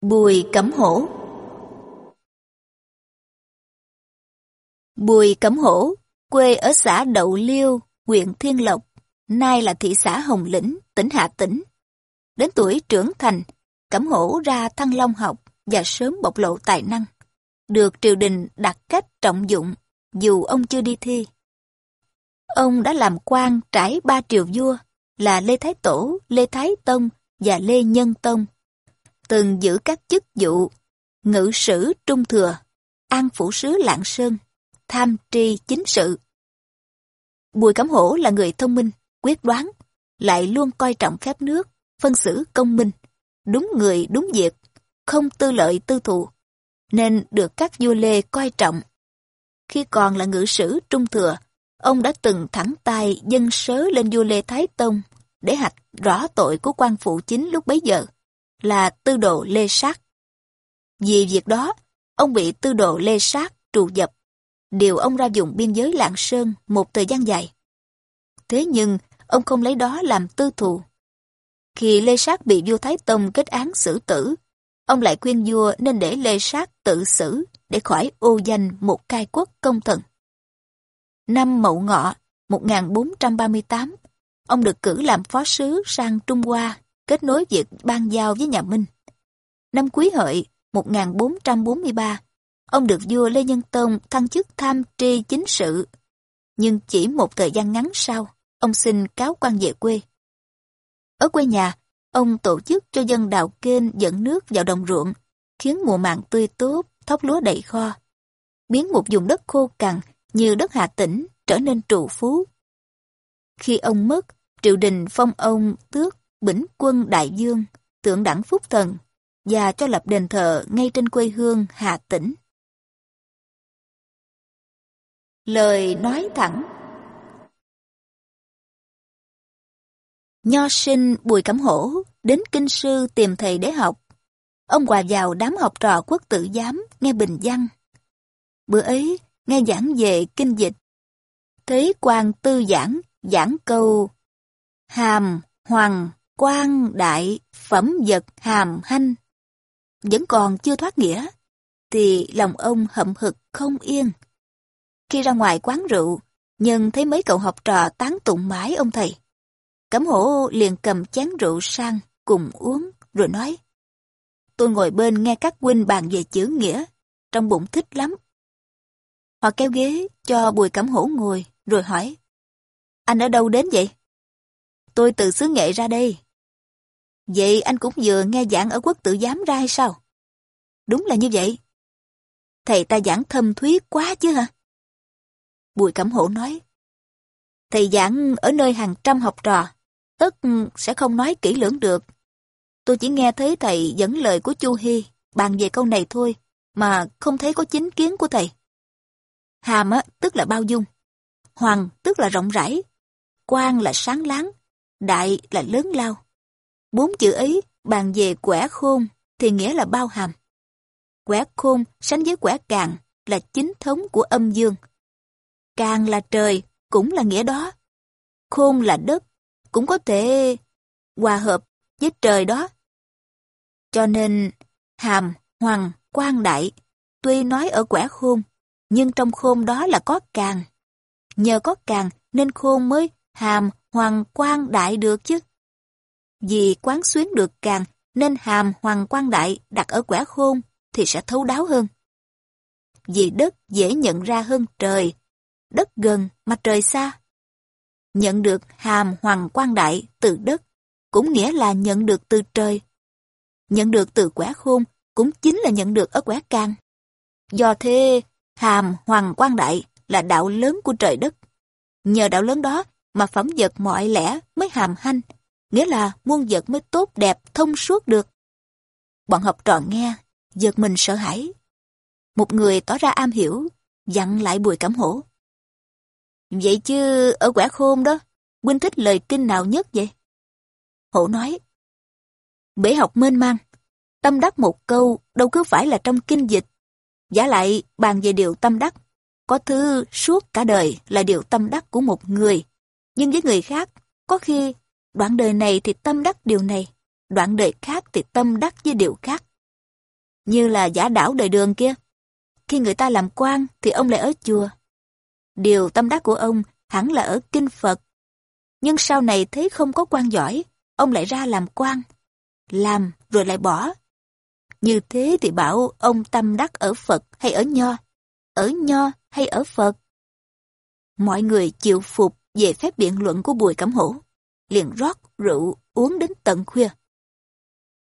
Bùi Cẩm Hổ Bùi Cẩm Hổ, quê ở xã Đậu Liêu, huyện Thiên Lộc, nay là thị xã Hồng Lĩnh, tỉnh Hà Tĩnh. Đến tuổi trưởng thành, Cẩm Hổ ra Thăng Long học và sớm bộc lộ tài năng. Được triều đình đặt cách trọng dụng, dù ông chưa đi thi. Ông đã làm quan trải ba triều vua là Lê Thái Tổ, Lê Thái Tông và Lê Nhân Tông. Từng giữ các chức vụ ngự sử trung thừa, an phủ sứ Lạng Sơn, tham tri chính sự. Bùi Cẩm Hổ là người thông minh, quyết đoán, lại luôn coi trọng phép nước, phân xử công minh, đúng người đúng việc, không tư lợi tư thù, nên được các vua Lê coi trọng. Khi còn là ngự sử trung thừa, ông đã từng thẳng tay dân sớ lên vua Lê Thái Tông để hạch rõ tội của quan phụ chính lúc bấy giờ, là tư đồ Lê Sát. Vì việc đó, ông bị tư đồ Lê Sát trù dập, điều ông ra vùng biên giới Lạng Sơn một thời gian dài. Thế nhưng, ông không lấy đó làm tư thù. Khi Lê Sát bị vua Thái Tông kết án xử tử, ông lại khuyên vua nên để Lê Sát tự xử để khỏi ô danh một cai quốc công thần. Năm Mậu Ngọ, 1438, ông được cử làm phó sứ sang Trung Hoa, kết nối việc ban giao với nhà Minh. Năm Quý Hợi, 1443, ông được vua Lê Nhân Tông thăng chức tham tri chính sự. Nhưng chỉ một thời gian ngắn sau, ông xin cáo quan về quê. Ở quê nhà, ông tổ chức cho dân đào kênh dẫn nước vào đồng ruộng, khiến mùa màng tươi tốt, thóc lúa đầy kho. Biến một vùng đất khô cằn như đất Hà Tĩnh trở nên trụ phú. Khi ông mất, triều đình phong ông tước bỉnh quân đại dương, tượng đẳng phúc thần và cho lập đền thờ ngay trên quê hương Hà Tĩnh. Lời nói thẳng Nho sinh Bùi Cẩm Hổ đến kinh sư tìm thầy để học. Ông hòa vào đám học trò quốc tử giám nghe bình văn. Bữa ấy, nghe giảng về kinh dịch. Thấy quan tư giảng, giảng câu hàm, hoàng, quan, đại, phẩm vật, hàm, hanh. Vẫn còn chưa thoát nghĩa, thì lòng ông hậm hực không yên. Khi ra ngoài quán rượu, nhân thấy mấy cậu học trò tán tụng mãi ông thầy. Cẩm hổ liền cầm chén rượu sang, cùng uống, rồi nói. Tôi ngồi bên nghe các huynh bàn về chữ nghĩa, trong bụng thích lắm. Họ kéo ghế cho Bùi Cẩm Hổ ngồi, rồi hỏi. Anh ở đâu đến vậy? Tôi từ xứ nghệ ra đây. Vậy anh cũng vừa nghe giảng ở quốc tự giám ra hay sao? Đúng là như vậy. Thầy ta giảng thâm thúy quá chứ hả? Bùi Cẩm Hổ nói. Thầy giảng ở nơi hàng trăm học trò, tất sẽ không nói kỹ lưỡng được. Tôi chỉ nghe thấy thầy dẫn lời của Chu Hy bàn về câu này thôi, mà không thấy có chính kiến của thầy. Hàm á, tức là bao dung. Hoàng tức là rộng rãi. Quang là sáng láng. Đại là lớn lao. Bốn chữ ấy bàn về quẻ khôn thì nghĩa là bao hàm. Quẻ khôn sánh với quẻ càng là chính thống của âm dương. Càng là trời cũng là nghĩa đó. Khôn là đất cũng có thể hòa hợp với trời đó. Cho nên hàm, hoàng, quang đại tuy nói ở quẻ khôn nhưng trong khôn đó là có càng. Nhờ có càng nên khôn mới hàm hoàng quang đại được chứ. Vì quán xuyến được càng nên hàm hoàng quan đại đặt ở quẻ khôn thì sẽ thấu đáo hơn. Vì đất dễ nhận ra hơn trời, đất gần mà trời xa. Nhận được hàm hoàng quan đại từ đất cũng nghĩa là nhận được từ trời. Nhận được từ quẻ khôn cũng chính là nhận được ở quẻ càng. Do thế, Hàm Hoàng quan Đại là đạo lớn của trời đất. Nhờ đạo lớn đó mà phẩm vật mọi lẽ mới hàm hanh, nghĩa là muôn vật mới tốt đẹp, thông suốt được. Bọn học trò nghe, giật mình sợ hãi. Một người tỏ ra am hiểu, dặn lại bùi cảm hổ. Vậy chứ ở quả khôn đó, huynh thích lời kinh nào nhất vậy? Hổ nói, bể học mênh mang, tâm đắc một câu đâu cứ phải là trong kinh dịch Giả lại bàn về điều tâm đắc, có thứ suốt cả đời là điều tâm đắc của một người. Nhưng với người khác, có khi đoạn đời này thì tâm đắc điều này, đoạn đời khác thì tâm đắc với điều khác. như là giả đảo đời đường kia. Khi người ta làm quan thì ông lại ở chùa. Điều tâm đắc của ông hẳn là ở kinh Phật. Nhưng sau này thấy không có quan giỏi, ông lại ra làm quan. Làm rồi lại bỏ. Như thế thì bảo ông tâm đắc ở Phật hay ở Nho? Ở Nho hay ở Phật? Mọi người chịu phục về phép biện luận của Bùi Cẩm Hổ. Liền rót rượu uống đến tận khuya.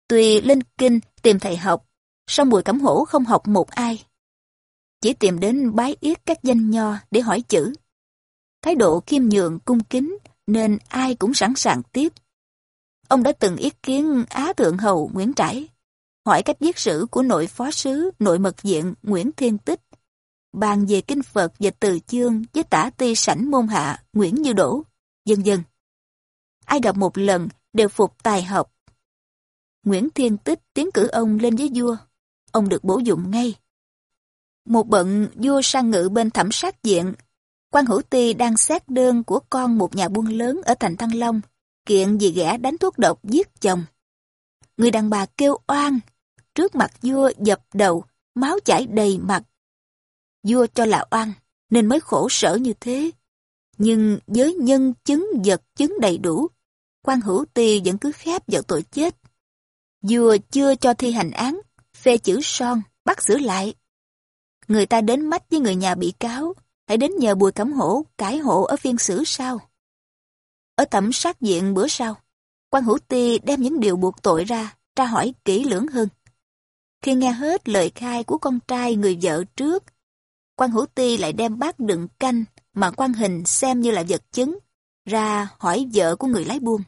Tuy lên kinh tìm thầy học, song Bùi Cẩm Hổ không học một ai. Chỉ tìm đến bái yết các danh nho để hỏi chữ. Thái độ khiêm nhượng cung kính nên ai cũng sẵn sàng tiếp. Ông đã từng ý kiến Á Thượng Hầu Nguyễn Trãi, hỏi cách viết sử của nội phó sứ, nội mật diện Nguyễn Thiên Tích, bàn về kinh Phật và từ chương với tả ti sảnh môn hạ Nguyễn Như Đỗ, dân dân. Ai gặp một lần đều phục tài học. Nguyễn Thiên Tích tiến cử ông lên với vua, ông được bổ dụng ngay. Một bận vua sang ngự bên thẩm sát diện, quan hữu ti đang xét đơn của con một nhà buôn lớn ở thành Thăng Long, kiện vì gã đánh thuốc độc giết chồng. Người đàn bà kêu oan, trước mặt vua dập đầu, máu chảy đầy mặt. Vua cho là oan, nên mới khổ sở như thế. Nhưng với nhân chứng vật chứng đầy đủ, quan hữu ti vẫn cứ khép vào tội chết. Vua chưa cho thi hành án, phê chữ son, bắt giữ lại. Người ta đến mách với người nhà bị cáo, hãy đến nhờ Bùi Cẩm Hổ cải hộ ở phiên xử sau Ở thẩm sát diện bữa sau, quan hữu ti đem những điều buộc tội ra, tra hỏi kỹ lưỡng hơn. Khi nghe hết lời khai của con trai người vợ trước, quan hữu ti lại đem bát đựng canh mà quan hình xem như là vật chứng, ra hỏi vợ của người lái buôn.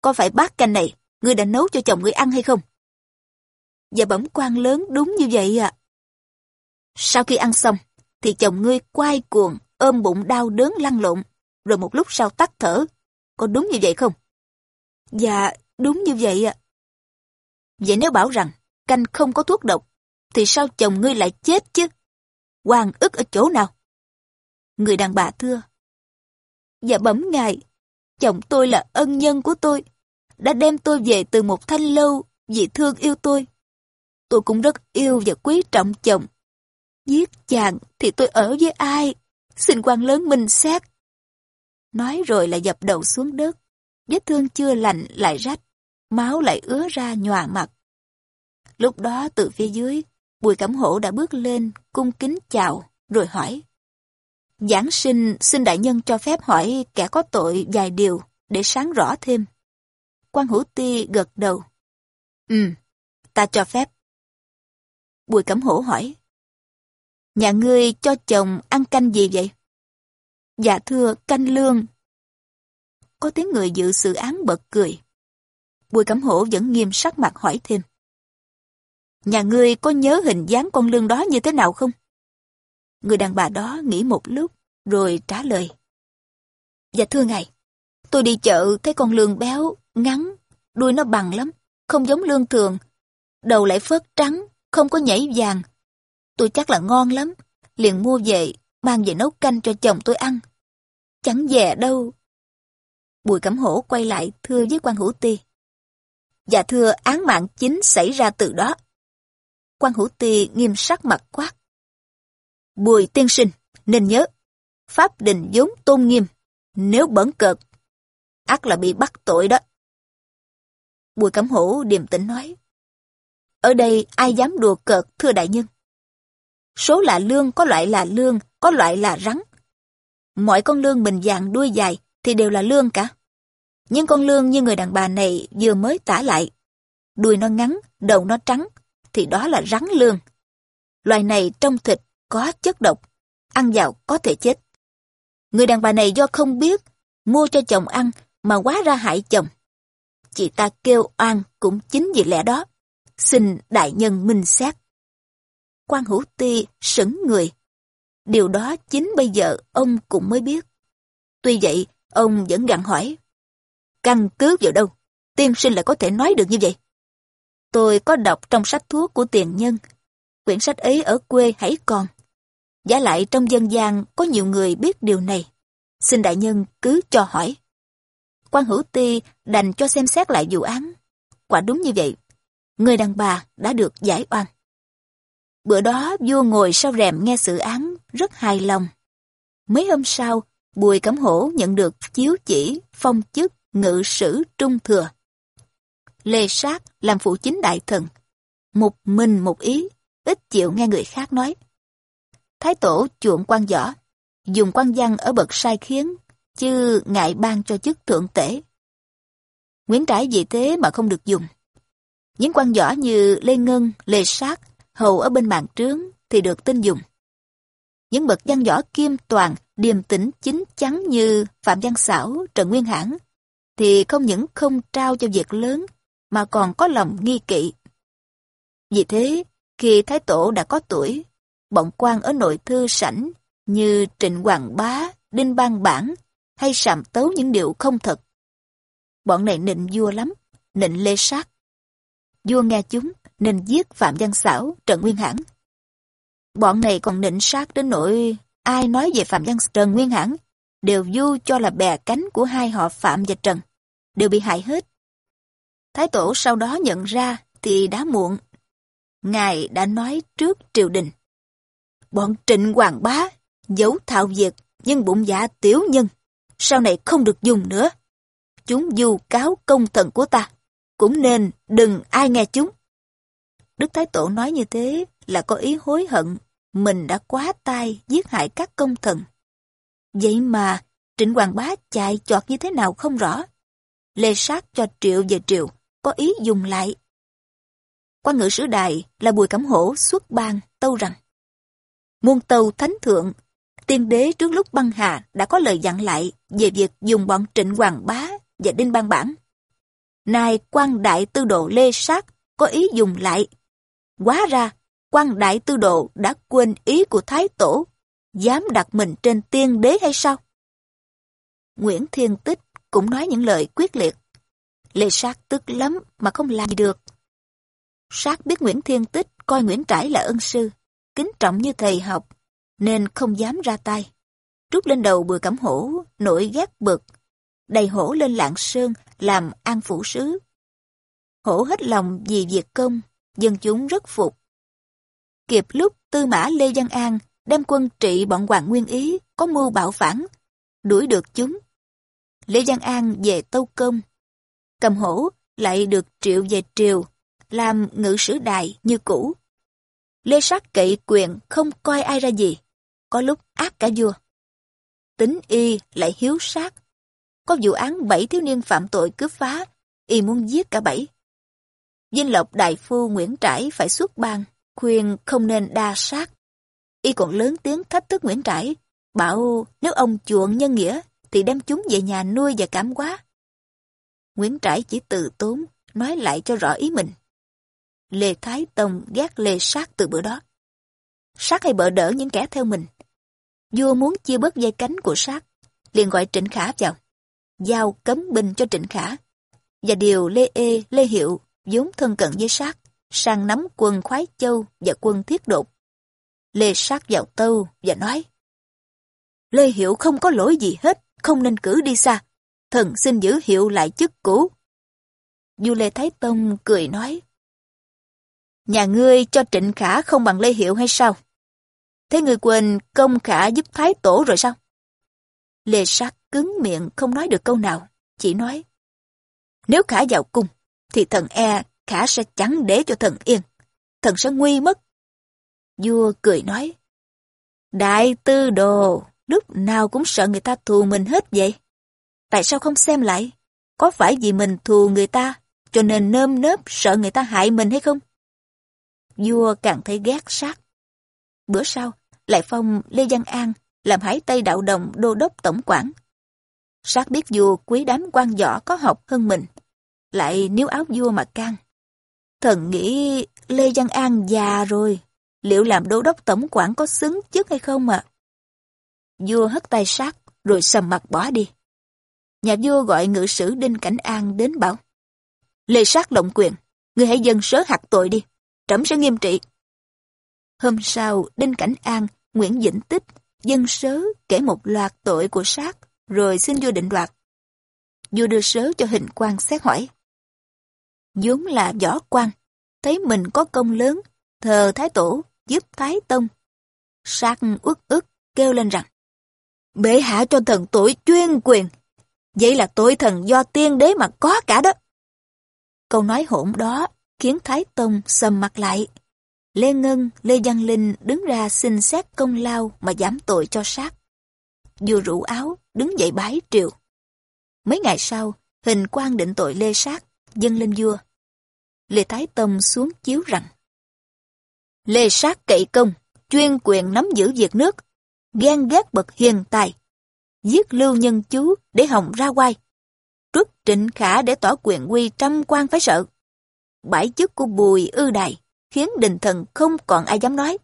Có phải bát canh này, ngươi đã nấu cho chồng ngươi ăn hay không? Dạ bẩm quan lớn đúng như vậy ạ. Sau khi ăn xong, thì chồng ngươi quay cuồng, ôm bụng đau đớn lăn lộn, rồi một lúc sau tắt thở. Có đúng như vậy không? Dạ, đúng như vậy ạ. Vậy nếu bảo rằng canh không có thuốc độc, thì sao chồng ngươi lại chết chứ? Hoàng ức ở chỗ nào? Người đàn bà thưa. Dạ bẩm ngài, chồng tôi là ân nhân của tôi, đã đem tôi về từ một thanh lâu vì thương yêu tôi. Tôi cũng rất yêu và quý trọng chồng. Giết chàng thì tôi ở với ai? Xin quan lớn minh xét. Nói rồi lại dập đầu xuống đất. Vết thương chưa lành lại rách, máu lại ứa ra nhòa mặt. Lúc đó từ phía dưới, Bùi Cẩm Hổ đã bước lên, cung kính chào, rồi hỏi. Giảng sinh xin đại nhân cho phép hỏi kẻ có tội vài điều để sáng rõ thêm. Quan Hữu Ti gật đầu. Ừ, ta cho phép. Bùi Cẩm Hổ hỏi. Nhà ngươi cho chồng ăn canh gì vậy? Dạ thưa, canh lương. Có tiếng người dự sự án bật cười. Bùi Cẩm Hổ vẫn nghiêm sắc mặt hỏi thêm. Nhà ngươi có nhớ hình dáng con lương đó như thế nào không? Người đàn bà đó nghĩ một lúc, rồi trả lời. Dạ thưa ngài, tôi đi chợ thấy con lương béo, ngắn, đuôi nó bằng lắm, không giống lương thường. Đầu lại phớt trắng, không có nhảy vàng. Tôi chắc là ngon lắm, liền mua về, mang về nấu canh cho chồng tôi ăn. Chẳng dè đâu. Bùi Cẩm Hổ quay lại thưa với quan hữu ti. Dạ thưa án mạng chính xảy ra từ đó. Quan hữu ti nghiêm sắc mặt quát. Bùi tiên sinh, nên nhớ, pháp đình vốn tôn nghiêm, nếu bẩn cợt, ác là bị bắt tội đó. Bùi Cẩm Hổ điềm tĩnh nói. Ở đây ai dám đùa cợt thưa đại nhân? Số là lương, có loại là lương, có loại là rắn. Mọi con lương mình dạng đuôi dài thì đều là lương cả. Nhưng con lương như người đàn bà này vừa mới tả lại. Đuôi nó ngắn, đầu nó trắng, thì đó là rắn lương. Loài này trong thịt có chất độc, ăn vào có thể chết. Người đàn bà này do không biết, mua cho chồng ăn mà quá ra hại chồng. Chị ta kêu oan cũng chính vì lẽ đó. Xin đại nhân minh xét. Quan hữu ti sững người. Điều đó chính bây giờ ông cũng mới biết. Tuy vậy, ông vẫn gặng hỏi. Căn cứ vào đâu? Tiên sinh lại có thể nói được như vậy? Tôi có đọc trong sách thuốc của tiền nhân. Quyển sách ấy ở quê hãy còn. Giả lại trong dân gian có nhiều người biết điều này. Xin đại nhân cứ cho hỏi. quan hữu ti đành cho xem xét lại vụ án. Quả đúng như vậy. Người đàn bà đã được giải oan. Bữa đó vua ngồi sau rèm nghe sự án, rất hài lòng. Mấy hôm sau, Bùi Cẩm Hổ nhận được chiếu chỉ, phong chức, ngự sử trung thừa. Lê Sát làm phụ chính đại thần. Một mình một ý, ít chịu nghe người khác nói. Thái tổ chuộng quan võ, dùng quan văn ở bậc sai khiến, chứ ngại ban cho chức thượng tể. Nguyễn Trãi vì thế mà không được dùng. Những quan võ như Lê Ngân, Lê Sát, hầu ở bên mạng trướng thì được tin dùng. Những bậc văn võ kiêm toàn, điềm tĩnh chính chắn như Phạm Văn Xảo, Trần Nguyên Hãn thì không những không trao cho việc lớn mà còn có lòng nghi kỵ. Vì thế, khi Thái Tổ đã có tuổi, bọn quan ở nội thư sảnh như Trịnh Hoàng Bá, Đinh Ban Bản hay sàm tấu những điều không thật. Bọn này nịnh vua lắm, nịnh lê sát. Vua nghe chúng nên giết Phạm Văn Xảo, Trần Nguyên Hãn. Bọn này còn nịnh sát đến nỗi ai nói về Phạm Văn Trần Nguyên Hãn đều du cho là bè cánh của hai họ Phạm và Trần, đều bị hại hết. Thái tổ sau đó nhận ra thì đã muộn. Ngài đã nói trước triều đình. Bọn trịnh hoàng bá, giấu thạo diệt nhưng bụng dạ tiểu nhân, sau này không được dùng nữa. Chúng du cáo công thần của ta, cũng nên đừng ai nghe chúng. Đức Thái Tổ nói như thế là có ý hối hận, mình đã quá tai giết hại các công thần. Vậy mà, Trịnh Hoàng Bá chạy chọt như thế nào không rõ. Lê sát cho triệu về triệu, có ý dùng lại. Quan ngự sử đài là Bùi Cẩm Hổ xuất ban tâu rằng Muôn tâu thánh thượng, tiên đế trước lúc băng hà đã có lời dặn lại về việc dùng bọn trịnh hoàng bá và đinh ban bản. Nay quan đại tư độ Lê Sát có ý dùng lại. Quá ra, quan đại tư độ đã quên ý của Thái Tổ, dám đặt mình trên tiên đế hay sao? Nguyễn Thiên Tích cũng nói những lời quyết liệt. Lê Sát tức lắm mà không làm gì được. Sát biết Nguyễn Thiên Tích coi Nguyễn Trãi là ân sư, kính trọng như thầy học, nên không dám ra tay. Trút lên đầu bừa cẩm hổ, nổi ghét bực, đầy hổ lên lạng sơn làm an phủ sứ. Hổ hết lòng vì việc công, dân chúng rất phục. Kịp lúc tư mã Lê Văn An đem quân trị bọn Hoàng Nguyên Ý có mưu bạo phản, đuổi được chúng. Lê Văn An về Tâu Công, cầm hổ lại được triệu về triều, làm ngự sử đài như cũ. Lê Sát cậy quyền không coi ai ra gì, có lúc ác cả vua. Tính y lại hiếu sát. Có vụ án bảy thiếu niên phạm tội cướp phá, y muốn giết cả bảy. Dinh Lộc Đại Phu Nguyễn Trãi phải xuất ban, khuyên không nên đa sát. Y còn lớn tiếng thách thức Nguyễn Trãi, bảo nếu ông chuộng nhân nghĩa thì đem chúng về nhà nuôi và cảm hóa. Nguyễn Trãi chỉ từ tốn, nói lại cho rõ ý mình. Lê Thái Tông ghét Lê Sát từ bữa đó. Sát hay bỡ đỡ những kẻ theo mình. Vua muốn chia bớt dây cánh của Sát, liền gọi Trịnh Khả vào. Giao cấm binh cho Trịnh Khả. Và điều Lê Ê, Lê Hiệu, vốn thân cận với Sát, sang nắm quân Khoái Châu và quân Thiết Đột. Lê Sát vào tâu và nói Lê Hiệu không có lỗi gì hết, không nên cử đi xa. Thần xin giữ hiệu lại chức cũ. Du Lê Thái Tông cười nói Nhà ngươi cho trịnh khả không bằng Lê Hiệu hay sao? Thế ngươi quên công khả giúp Thái Tổ rồi sao? Lê Sát cứng miệng không nói được câu nào, chỉ nói Nếu khả vào cung, thì thần e khả sẽ chẳng để cho thần yên. Thần sẽ nguy mất. Vua cười nói Đại tư đồ, lúc nào cũng sợ người ta thù mình hết vậy. Tại sao không xem lại? Có phải vì mình thù người ta, cho nên nơm nớp sợ người ta hại mình hay không? Vua càng thấy ghét sát. Bữa sau, lại phong Lê Văn An làm hải Tây Đạo Đồng đô đốc tổng quản. Sát biết vua quý đám quan võ có học hơn mình, lại níu áo vua mà can. Thần nghĩ Lê Văn An già rồi, liệu làm đô đốc tổng quản có xứng chức hay không ạ? Vua hất tay sát, rồi sầm mặt bỏ đi. Nhà vua gọi ngự sử Đinh Cảnh An đến bảo. Lê sát lộng quyền, người hãy dân sớ hạt tội đi trẫm sẽ nghiêm trị. Hôm sau, Đinh Cảnh An, Nguyễn Vĩnh Tích, dân sớ kể một loạt tội của sát, rồi xin vua định đoạt. Vua đưa sớ cho hình quan xét hỏi. vốn là võ quan, thấy mình có công lớn, thờ thái tổ, giúp Thái Tông. Sát uất ức kêu lên rằng, bệ hạ cho thần tuổi chuyên quyền, vậy là tội thần do tiên đế mà có cả đó. Câu nói hỗn đó khiến Thái Tông sầm mặt lại. Lê Ngân, Lê Văn Linh đứng ra xin xét công lao mà giảm tội cho sát. Vua rủ áo, đứng dậy bái triều. Mấy ngày sau, hình quan định tội Lê Sát, dân lên vua. Lê Thái Tông xuống chiếu rằng Lê Sát cậy công, chuyên quyền nắm giữ việc nước, ghen ghét bậc hiền tài, giết lưu nhân chú để hồng ra quay, trước trịnh khả để tỏ quyền quy trăm quan phải sợ. Bãi chức của bùi ư đài khiến đình thần không còn ai dám nói.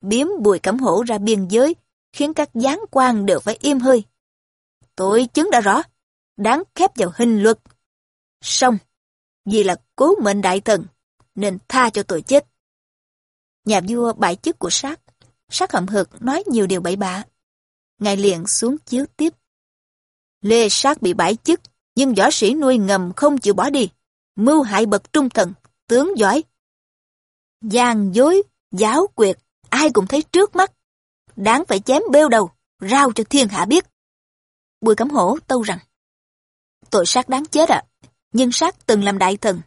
Biếm bùi cẩm hổ ra biên giới khiến các gián quan đều phải im hơi. Tội chứng đã rõ, đáng khép vào hình luật. Xong, vì là cố mệnh đại thần, nên tha cho tội chết. Nhà vua bãi chức của sát, sát hậm hực nói nhiều điều bậy bạ. Ngài liền xuống chiếu tiếp. Lê sát bị bãi chức, nhưng võ sĩ nuôi ngầm không chịu bỏ đi. Mưu hại bậc trung thần, tướng giỏi. Giang dối, giáo quyệt, ai cũng thấy trước mắt. Đáng phải chém bêu đầu, rao cho thiên hạ biết. Bùi cấm hổ tâu rằng, tội sát đáng chết ạ, nhưng sát từng làm đại thần.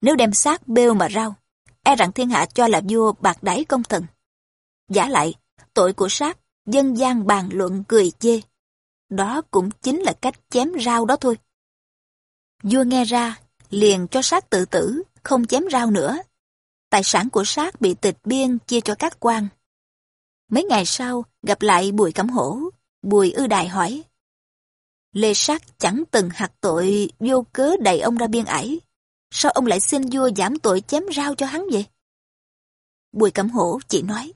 Nếu đem sát bêu mà rao, e rằng thiên hạ cho là vua bạc đáy công thần. Giả lại, tội của sát, dân gian bàn luận cười chê. Đó cũng chính là cách chém rau đó thôi. Vua nghe ra, liền cho sát tự tử, không chém rau nữa. Tài sản của sát bị tịch biên chia cho các quan. Mấy ngày sau, gặp lại Bùi Cẩm Hổ, Bùi Ư Đài hỏi. Lê Sát chẳng từng hạt tội vô cớ đẩy ông ra biên ải. Sao ông lại xin vua giảm tội chém rau cho hắn vậy? Bùi Cẩm Hổ chỉ nói.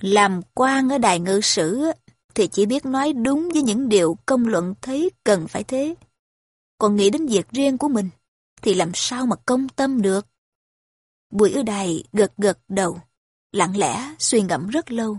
Làm quan ở đài ngự sử thì chỉ biết nói đúng với những điều công luận thấy cần phải thế. Còn nghĩ đến việc riêng của mình thì làm sao mà công tâm được. Bùi ưu đài gật gật đầu, lặng lẽ suy ngẫm rất lâu.